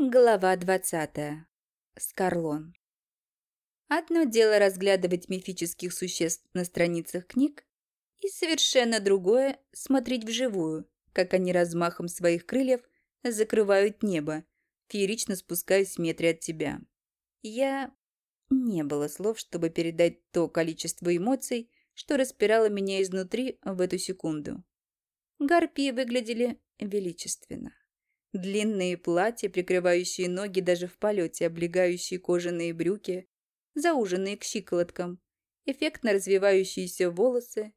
Глава двадцатая. Скарлон. Одно дело разглядывать мифических существ на страницах книг, и совершенно другое — смотреть вживую, как они размахом своих крыльев закрывают небо, феерично спускаясь в метре от тебя. Я... Не было слов, чтобы передать то количество эмоций, что распирало меня изнутри в эту секунду. Гарпии выглядели величественно. Длинные платья, прикрывающие ноги даже в полете, облегающие кожаные брюки, зауженные к щиколоткам, эффектно развивающиеся волосы.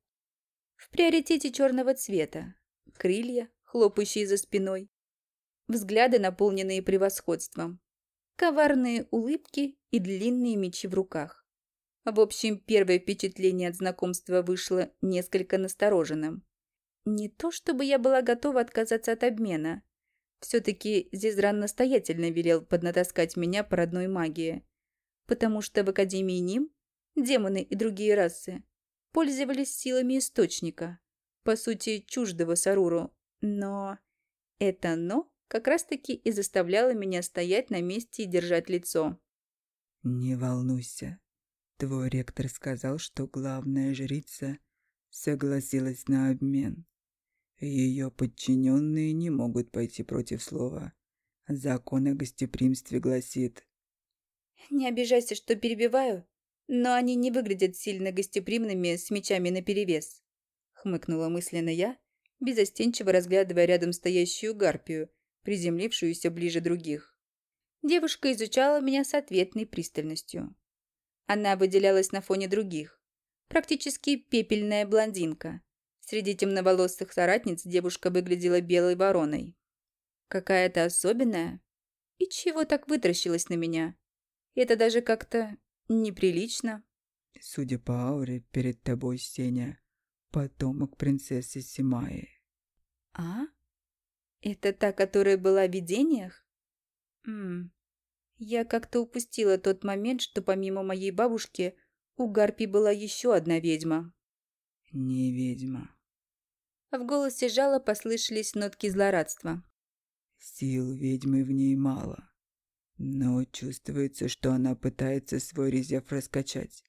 В приоритете черного цвета, крылья, хлопающие за спиной, взгляды, наполненные превосходством, коварные улыбки и длинные мечи в руках. В общем, первое впечатление от знакомства вышло несколько настороженным. Не то чтобы я была готова отказаться от обмена, все-таки Зизран настоятельно велел поднатаскать меня по родной магии, потому что в Академии Ним демоны и другие расы пользовались силами Источника, по сути, чуждого Саруру, но это «но» как раз-таки и заставляло меня стоять на месте и держать лицо. «Не волнуйся. Твой ректор сказал, что главная жрица согласилась на обмен. Ее подчиненные не могут пойти против слова. Закон о гостеприимстве гласит... Не обижайся, что перебиваю, но они не выглядят сильно гостеприимными с мечами наперевес. Хмыкнула мысленно я, безостенчиво разглядывая рядом стоящую гарпию, приземлившуюся ближе других. Девушка изучала меня с ответной пристальностью. Она выделялась на фоне других. Практически пепельная блондинка, Среди темноволосых соратниц девушка выглядела белой вороной. Какая-то особенная? И чего так вытращилась на меня? Это даже как-то неприлично. Судя по ауре, перед тобой Сеня, потомок принцессы Симаи. А? Это та, которая была в видениях? Ммм. Я как-то упустила тот момент, что помимо моей бабушки у Гарпи была еще одна ведьма. Не ведьма. В голосе жала послышались нотки злорадства. Сил ведьмы в ней мало. Но чувствуется, что она пытается свой резерв раскачать.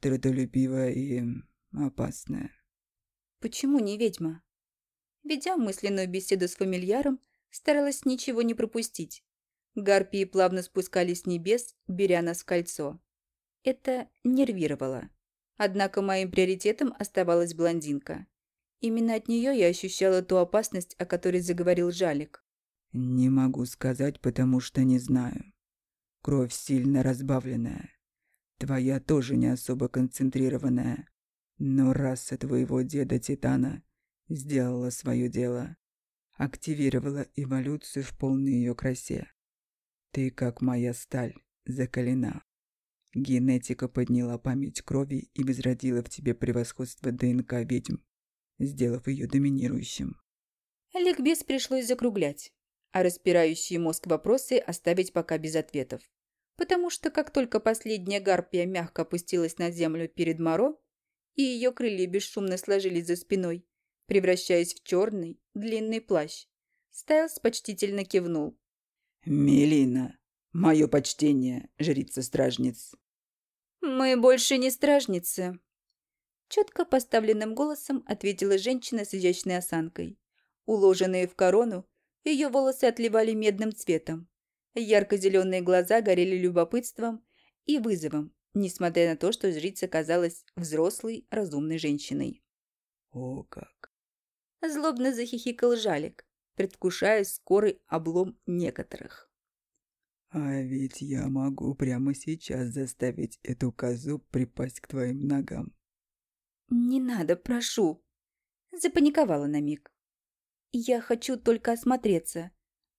Трудолюбивая и опасная. Почему не ведьма? Ведя мысленную беседу с фамильяром, старалась ничего не пропустить. Гарпии плавно спускались с небес, беря нас в кольцо. Это нервировало. Однако моим приоритетом оставалась блондинка. Именно от нее я ощущала ту опасность, о которой заговорил Жалик. «Не могу сказать, потому что не знаю. Кровь сильно разбавленная. Твоя тоже не особо концентрированная. Но раса твоего деда Титана сделала свое дело. Активировала эволюцию в полной ее красе. Ты, как моя сталь, закалена. Генетика подняла память крови и возродила в тебе превосходство ДНК ведьм сделав ее доминирующим. Ликбез пришлось закруглять, а распирающие мозг вопросы оставить пока без ответов. Потому что как только последняя гарпия мягко опустилась на землю перед Моро, и ее крылья бесшумно сложились за спиной, превращаясь в черный, длинный плащ, Стайлс почтительно кивнул. «Мелина, мое почтение, жрица-стражниц». «Мы больше не стражницы», Четко поставленным голосом ответила женщина с изящной осанкой. Уложенные в корону, ее волосы отливали медным цветом. Ярко-зеленые глаза горели любопытством и вызовом, несмотря на то, что жрица казалась взрослой, разумной женщиной. «О как!» Злобно захихикал Жалик, предвкушая скорый облом некоторых. «А ведь я могу прямо сейчас заставить эту козу припасть к твоим ногам». «Не надо, прошу!» Запаниковала на миг. «Я хочу только осмотреться,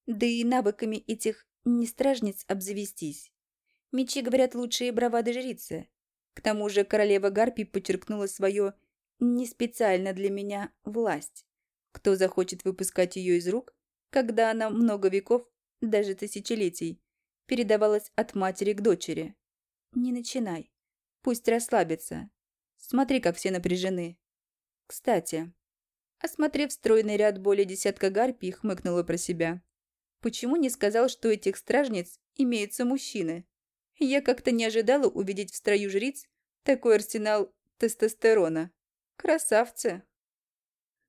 да и навыками этих нестражниц обзавестись. Мечи, говорят, лучшие бравады жрицы. К тому же королева Гарпий подчеркнула свое «не специально для меня» власть. Кто захочет выпускать ее из рук, когда она много веков, даже тысячелетий, передавалась от матери к дочери? Не начинай. Пусть расслабится. Смотри, как все напряжены. Кстати, осмотрев стройный ряд более десятка гарпий, хмыкнула про себя. Почему не сказал, что у этих стражниц имеются мужчины? Я как-то не ожидала увидеть в строю жриц такой арсенал тестостерона. Красавцы.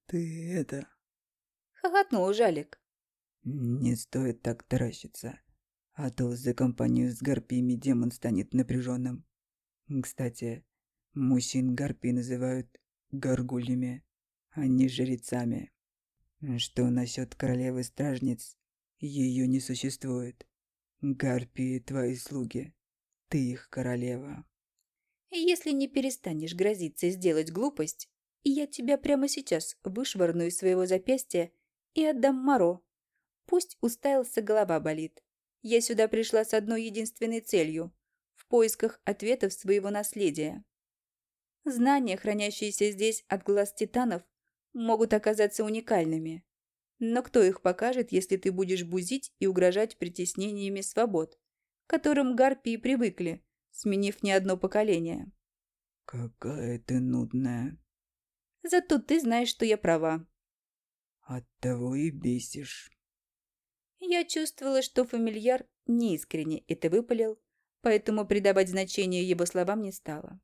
Ты это... Хохотнул Жалик. Не стоит так таращиться, а то за компанию с гарпиями демон станет напряженным. Кстати, мужчин гарпии называют горгульями, а не жрецами. Что насчет королевы-стражниц? Ее не существует. Гарпии твои слуги. Ты их королева. Если не перестанешь грозиться сделать глупость, я тебя прямо сейчас вышвырну из своего запястья и отдам Моро. Пусть уставился голова болит. Я сюда пришла с одной единственной целью – в поисках ответов своего наследия. Знания, хранящиеся здесь от глаз титанов, могут оказаться уникальными. Но кто их покажет, если ты будешь бузить и угрожать притеснениями свобод, к которым гарпии привыкли, сменив не одно поколение? Какая ты нудная. Зато ты знаешь, что я права. Оттого и бесишь. Я чувствовала, что фамильяр неискренне это выпалил, поэтому придавать значение его словам не стала,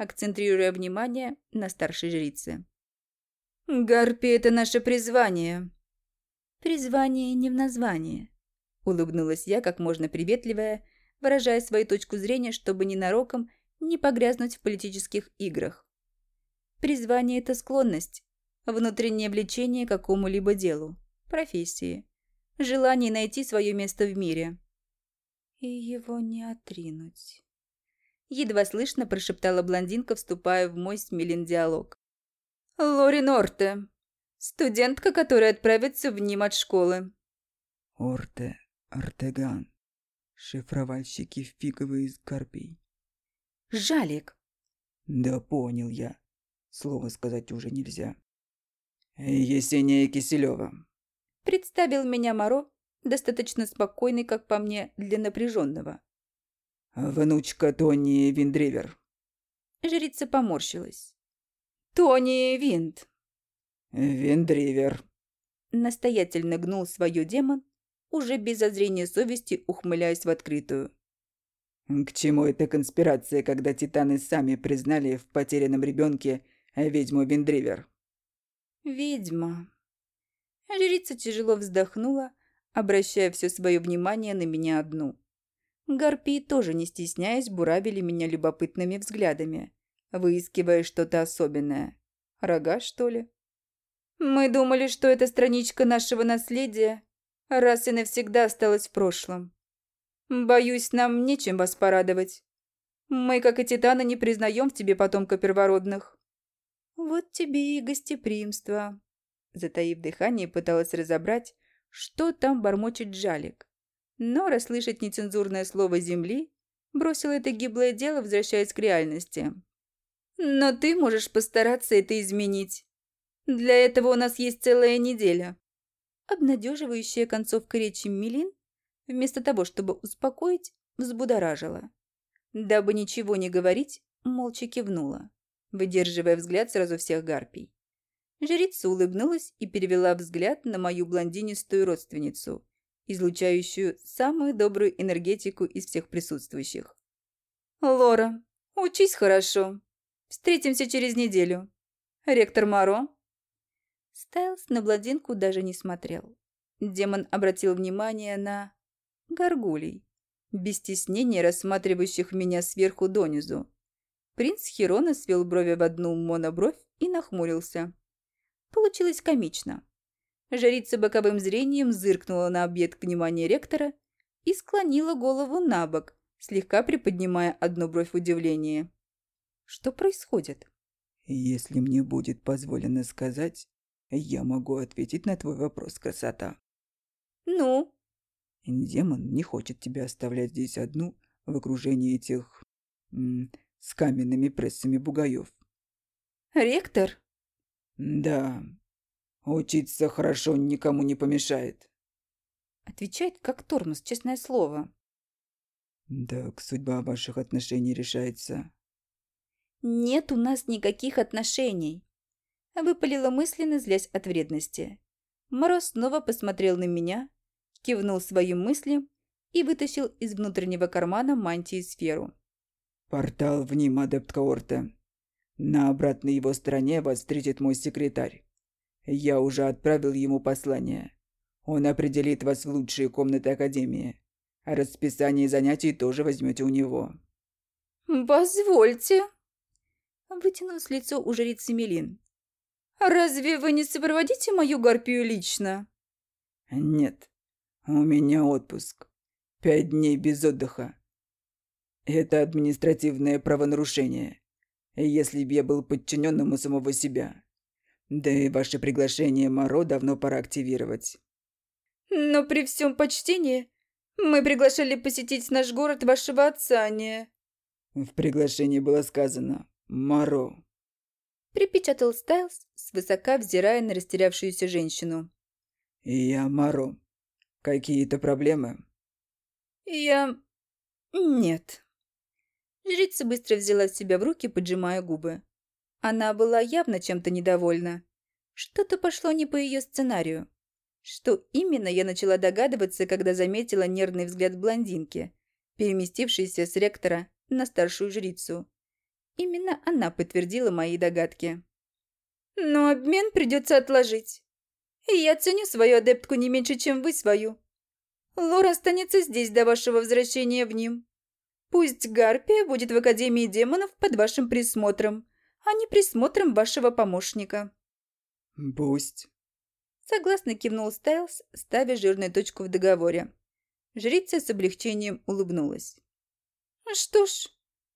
акцентрируя внимание на старшей жрице. «Гарпи — это наше призвание», «Призвание не в названии», — улыбнулась я как можно приветливая, выражая свою точку зрения, чтобы ненароком не погрязнуть в политических играх. Призвание — это склонность, внутреннее влечение к какому-либо делу, профессии, желание найти свое место в мире. И его не отринуть. Едва слышно прошептала блондинка, вступая в мой с Милин диалог. «Лори Норте, Студентка, которая отправится в ним от школы. Орте Артеган. Шифровальщики фиговые из карпий. Жалик. Да понял я. Слово сказать уже нельзя. Есения Киселева. Представил меня Моро, достаточно спокойный, как по мне, для напряженного. Внучка Тони Виндривер. Жрица поморщилась. Тони Винд. «Виндривер», — настоятельно гнул свое демон, уже без зазрения совести ухмыляясь в открытую. «К чему эта конспирация, когда титаны сами признали в потерянном ребенке ведьму Виндривер?» «Ведьма». Жрица тяжело вздохнула, обращая все свое внимание на меня одну. Гарпии тоже, не стесняясь, буравили меня любопытными взглядами, выискивая что-то особенное. Рога, что ли? Мы думали, что эта страничка нашего наследия раз и навсегда осталась в прошлом. Боюсь, нам нечем вас порадовать. Мы, как и титаны, не признаем в тебе потомка первородных. Вот тебе и гостеприимство. Затаив дыхание, пыталась разобрать, что там бормочет Джалик. Но расслышать нецензурное слово «земли» бросила это гиблое дело, возвращаясь к реальности. Но ты можешь постараться это изменить. Для этого у нас есть целая неделя. Обнадеживающая концовка речи Милин, вместо того, чтобы успокоить, взбудоражила. Дабы ничего не говорить, молча кивнула, выдерживая взгляд сразу всех гарпий. Жрица улыбнулась и перевела взгляд на мою блондинистую родственницу, излучающую самую добрую энергетику из всех присутствующих. «Лора, учись хорошо. Встретимся через неделю. Ректор Маро, Стайлс на блондинку даже не смотрел. Демон обратил внимание на... горгулей, без стеснения рассматривающих меня сверху донизу. Принц Хирона свел брови в одну монобровь и нахмурился. Получилось комично. Жрица боковым зрением зыркнула на объект внимания ректора и склонила голову на бок, слегка приподнимая одну бровь в удивлении. Что происходит? «Если мне будет позволено сказать, я могу ответить на твой вопрос, красота. Ну? Демон не хочет тебя оставлять здесь одну в окружении этих... с каменными прессами бугаев. Ректор? Да. Учиться хорошо никому не помешает. Отвечает как тормоз, честное слово. Так судьба ваших отношений решается. Нет у нас никаких отношений. Выпалила мысленно, злясь от вредности. Мороз снова посмотрел на меня, кивнул своим мыслям и вытащил из внутреннего кармана мантии сферу. «Портал в ним, адепт Каорта. На обратной его стороне вас встретит мой секретарь. Я уже отправил ему послание. Он определит вас в лучшие комнаты Академии. А расписание занятий тоже возьмете у него». «Позвольте», — вытянулось лицо у жрицы Мелин. «Разве вы не сопроводите мою гарпию лично?» «Нет, у меня отпуск. Пять дней без отдыха. Это административное правонарушение, если б я был подчиненным у самого себя. Да и ваше приглашение Моро давно пора активировать». «Но при всем почтении мы приглашали посетить наш город вашего отца, а не...» В приглашении было сказано «Моро». Припечатал Стайлз, свысока взирая на растерявшуюся женщину. «Я Моро. Какие-то проблемы?» «Я... нет». Жрица быстро взяла себя в руки, поджимая губы. Она была явно чем-то недовольна. Что-то пошло не по ее сценарию. Что именно, я начала догадываться, когда заметила нервный взгляд блондинки, переместившийся с ректора на старшую жрицу. Именно она подтвердила мои догадки. «Но обмен придется отложить. Я ценю свою адептку не меньше, чем вы свою. Лор останется здесь до вашего возвращения в ним. Пусть Гарпия будет в Академии демонов под вашим присмотром, а не присмотром вашего помощника». «Пусть». Согласно кивнул Стайлз, ставя жирную точку в договоре. Жрица с облегчением улыбнулась. «Что ж,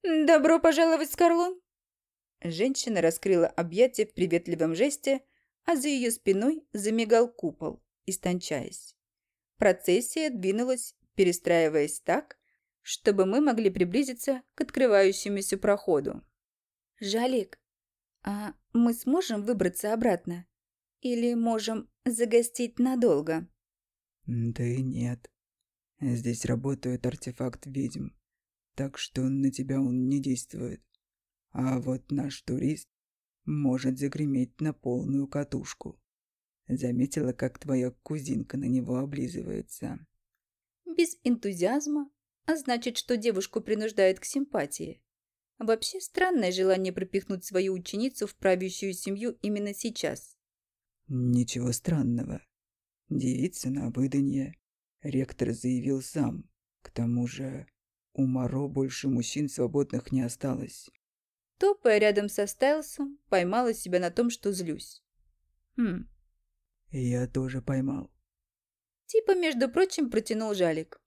добро пожаловать, Скарлон!» Женщина раскрыла объятия в приветливом жесте, а за ее спиной замигал купол, истончаясь. Процессия двинулась, перестраиваясь так, чтобы мы могли приблизиться к открывающемуся проходу. «Жалик, а мы сможем выбраться обратно? Или можем загостить надолго?» «Да и нет. Здесь работает артефакт ведьм так что на тебя он не действует. А вот наш турист может загреметь на полную катушку. Заметила, как твоя кузинка на него облизывается. Без энтузиазма, а значит, что девушку принуждают к симпатии. Вообще странное желание пропихнуть свою ученицу в правящую семью именно сейчас. Ничего странного. Девица на выданье. Ректор заявил сам. К тому же у Моро больше мужчин свободных не осталось. Топая рядом со Стайлсом, поймала себя на том, что злюсь. Хм. Я тоже поймал. Типа, между прочим, протянул жалик.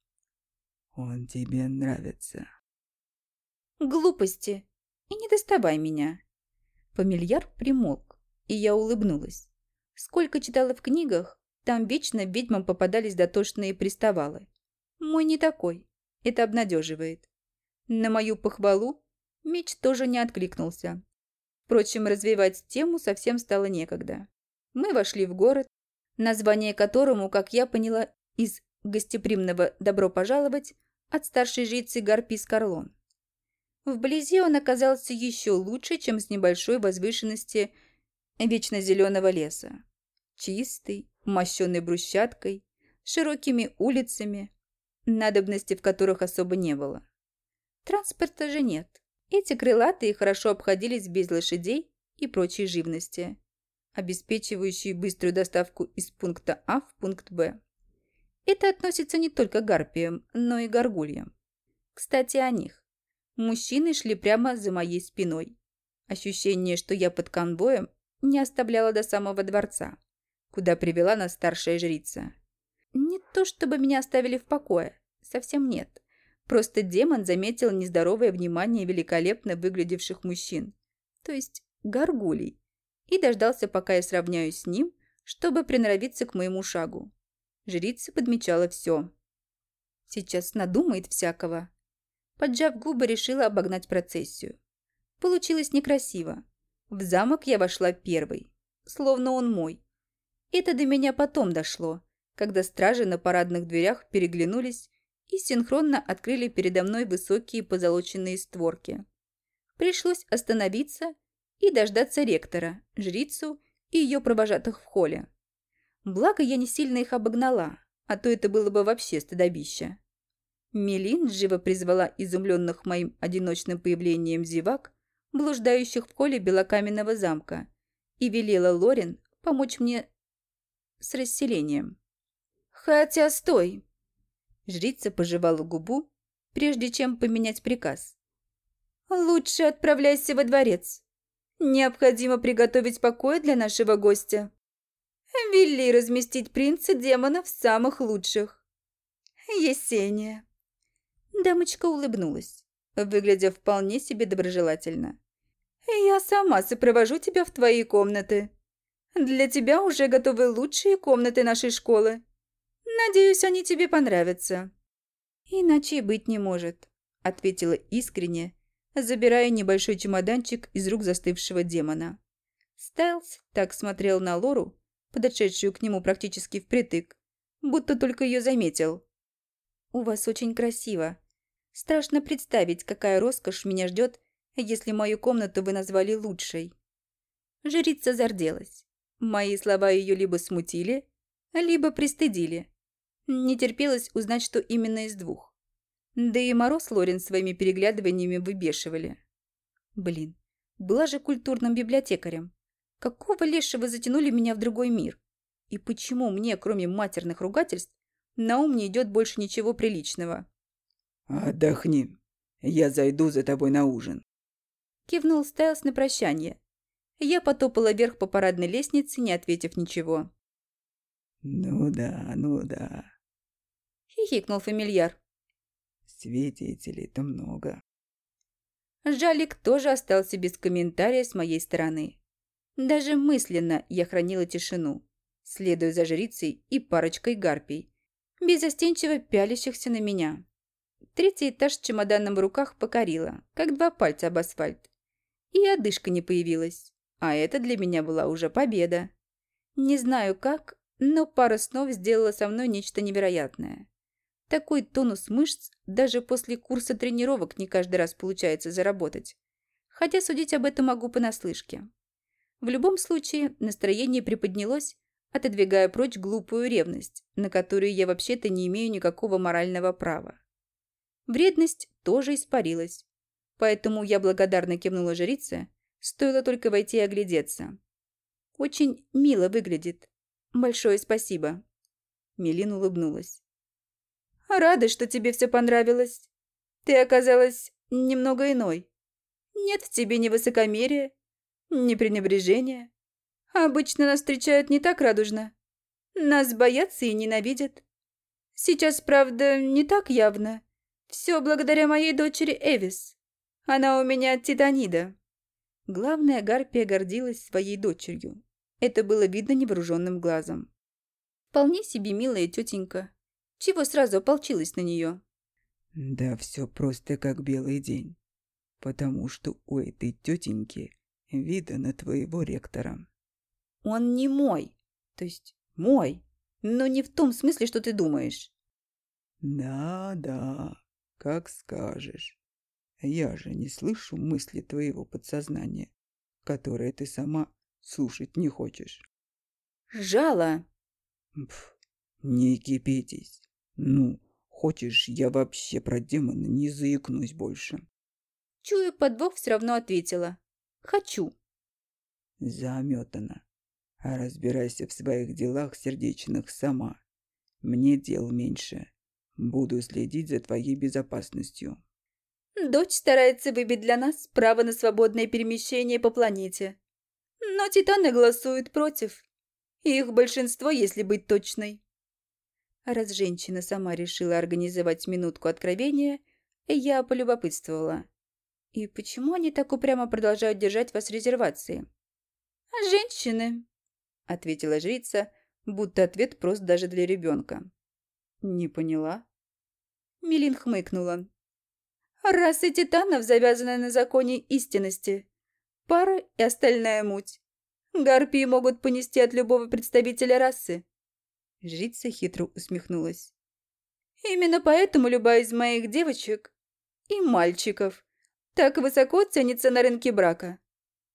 Он тебе нравится. Глупости. И не доставай меня. Фамильяр примолк, и я улыбнулась. Сколько читала в книгах, там вечно ведьмам попадались дотошные приставалы. Мой не такой. Это обнадеживает. На мою похвалу меч тоже не откликнулся. Впрочем, развивать тему совсем стало некогда. Мы вошли в город, название которому, как я поняла, из гостеприимного «добро пожаловать» от старшей жрицы Гарпис Карлон. Вблизи он оказался еще лучше, чем с небольшой возвышенности вечно зеленого леса. Чистый, мощенный брусчаткой, широкими улицами, надобности в которых особо не было. Транспорта же нет. Эти крылатые хорошо обходились без лошадей и прочей живности, обеспечивающие быструю доставку из пункта А в пункт Б. Это относится не только к гарпиям, но и горгульям. Кстати, о них. Мужчины шли прямо за моей спиной. Ощущение, что я под конвоем, не оставляло до самого дворца, куда привела нас старшая жрица. Не то чтобы меня оставили в покое, совсем нет. Просто демон заметил нездоровое внимание великолепно выглядевших мужчин, то есть горгулей, и дождался, пока я сравняюсь с ним, чтобы приноровиться к моему шагу. Жрица подмечала все. Сейчас надумает всякого. Поджав губы, решила обогнать процессию. Получилось некрасиво. В замок я вошла первой, словно он мой. Это до меня потом дошло когда стражи на парадных дверях переглянулись и синхронно открыли передо мной высокие позолоченные створки. Пришлось остановиться и дождаться ректора, жрицу и ее провожатых в холле. Благо, я не сильно их обогнала, а то это было бы вообще стыдобище. Мелин живо призвала изумленных моим одиночным появлением зевак, блуждающих в холле белокаменного замка, и велела Лорин помочь мне с расселением. «Хотя стой!» Жрица пожевала губу, прежде чем поменять приказ. «Лучше отправляйся во дворец. Необходимо приготовить покой для нашего гостя. Вели разместить принца демонов самых лучших. Есения». Дамочка улыбнулась, выглядя вполне себе доброжелательно. «Я сама сопровожу тебя в твои комнаты. Для тебя уже готовы лучшие комнаты нашей школы. Надеюсь, они тебе понравятся». «Иначе быть не может», — ответила искренне, забирая небольшой чемоданчик из рук застывшего демона. Стайлз так смотрел на Лору, подошедшую к нему практически впритык, будто только ее заметил. «У вас очень красиво. Страшно представить, какая роскошь меня ждет, если мою комнату вы назвали лучшей». Жрица зарделась. Мои слова ее либо смутили, либо пристыдили. Не терпелось узнать, что именно из двух. Да и Мороз Лорен своими переглядываниями выбешивали. Блин, была же культурным библиотекарем. Какого лешего затянули меня в другой мир? И почему мне, кроме матерных ругательств, на ум не идет больше ничего приличного? «Отдохни. Я зайду за тобой на ужин». Кивнул Стайлс на прощание. Я потопала вверх по парадной лестнице, не ответив ничего. «Ну да, ну да», хихикнул фамильяр. Свидетелей-то много. Жалик тоже остался без комментария с моей стороны. Даже мысленно я хранила тишину, следуя за жрицей и парочкой гарпий, безостенчиво пялящихся на меня. Третий этаж с чемоданом в руках покорила, как два пальца об асфальт. И одышка не появилась, а это для меня была уже победа. Не знаю как, но пара снов сделала со мной нечто невероятное. Такой тонус мышц даже после курса тренировок не каждый раз получается заработать. Хотя судить об этом могу понаслышке. В любом случае, настроение приподнялось, отодвигая прочь глупую ревность, на которую я вообще-то не имею никакого морального права. Вредность тоже испарилась, поэтому я благодарно кивнула жрице, стоило только войти и оглядеться. Очень мило выглядит. Большое спасибо. Мелин улыбнулась. Рада, что тебе все понравилось. Ты оказалась немного иной. Нет в тебе ни высокомерия, ни пренебрежения. Обычно нас встречают не так радужно. Нас боятся и ненавидят. Сейчас, правда, не так явно. Все благодаря моей дочери Эвис. Она у меня титанида. Главная Гарпия гордилась своей дочерью. Это было видно невооруженным глазом. Вполне себе милая тетенька. Чего сразу ополчилась на нее? Да все просто как белый день. Потому что у этой тетеньки вида на твоего ректора. Он не мой. То есть мой. Но не в том смысле, что ты думаешь. Да-да, как скажешь. Я же не слышу мысли твоего подсознания, которые ты сама слушать не хочешь. Жало. Пф, не кипитесь. Ну, хочешь, я вообще про демона не заикнусь больше. Чую, подвох все равно ответила. Хочу. Заметана. Разбирайся в своих делах сердечных сама. Мне дел меньше. Буду следить за твоей безопасностью. Дочь старается выбить для нас право на свободное перемещение по планете. Но титаны голосуют против. Их большинство, если быть точной. Раз женщина сама решила организовать минутку откровения, я полюбопытствовала. И почему они так упрямо продолжают держать вас в резервации? «Женщины», — ответила жрица, будто ответ прост даже для ребенка. «Не поняла». Милин хмыкнула. «Расы титанов завязаны на законе истинности. Пара и остальная муть. Гарпии могут понести от любого представителя расы. Жрица хитро усмехнулась. «Именно поэтому любая из моих девочек и мальчиков так высоко ценится на рынке брака.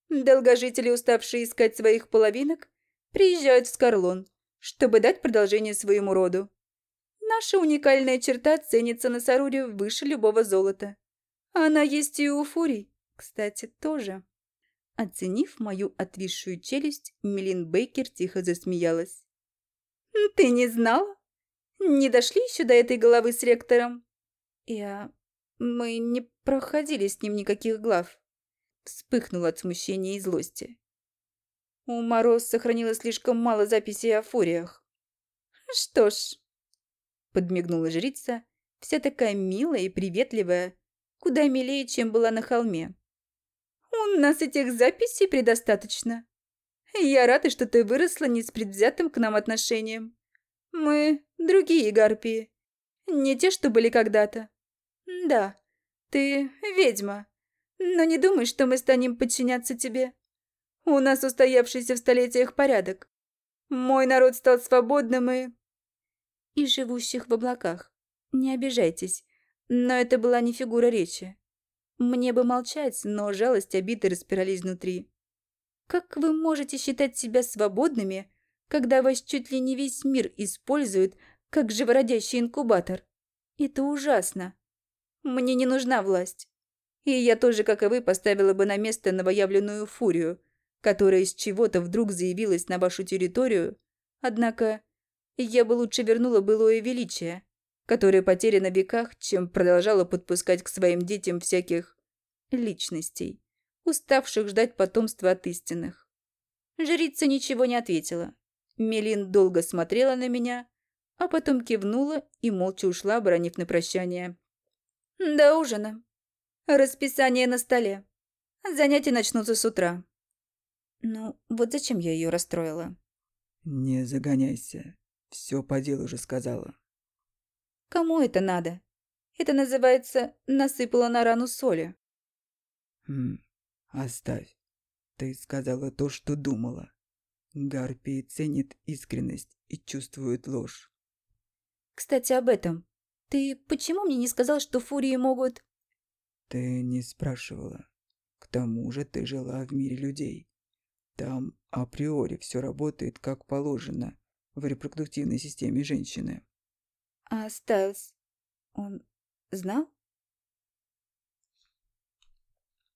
Долгожители, уставшие искать своих половинок, приезжают в Скорлон, чтобы дать продолжение своему роду. Наша уникальная черта ценится на Саруре выше любого золота. Она есть и у фурий, кстати, тоже. Оценив мою отвисшую челюсть, Мелин Бейкер тихо засмеялась. «Ты не знала? Не дошли еще до этой головы с ректором?» «Я... Мы не проходили с ним никаких глав». Вспыхнула от смущения и злости. У Мороз сохранилось слишком мало записей о фуриях. «Что ж...» Подмигнула жрица, вся такая милая и приветливая, куда милее, чем была на холме. «У нас этих записей предостаточно. Я рада, что ты выросла не с предвзятым к нам отношением. Мы другие гарпии, не те, что были когда-то. Да, ты ведьма, но не думай, что мы станем подчиняться тебе. У нас устоявшийся в столетиях порядок. Мой народ стал свободным и... И живущих в облаках. Не обижайтесь, но это была не фигура речи. Мне бы молчать, но жалость обиды распирались внутри. Как вы можете считать себя свободными, когда вас чуть ли не весь мир использует как живородящий инкубатор? Это ужасно. Мне не нужна власть. И я тоже, как и вы, поставила бы на место новоявленную фурию, которая из чего-то вдруг заявилась на вашу территорию. Однако я бы лучше вернула былое величие, которое потеряно в веках, чем продолжала подпускать к своим детям всяких личностей, уставших ждать потомства от истинных. Жрица ничего не ответила. Мелин долго смотрела на меня, а потом кивнула и молча ушла, бронив на прощание. «До ужина. Расписание на столе. Занятия начнутся с утра». Ну, вот зачем я ее расстроила? «Не загоняйся. Все по делу же сказала». «Кому это надо? Это называется «насыпала на рану соли». «Хм, оставь. Ты сказала то, что думала. Гарпии ценит искренность и чувствует ложь. Кстати, об этом. Ты почему мне не сказал, что фурии могут... Ты не спрашивала. К тому же ты жила в мире людей. Там априори все работает как положено в репродуктивной системе женщины. А Стайлз, он знал?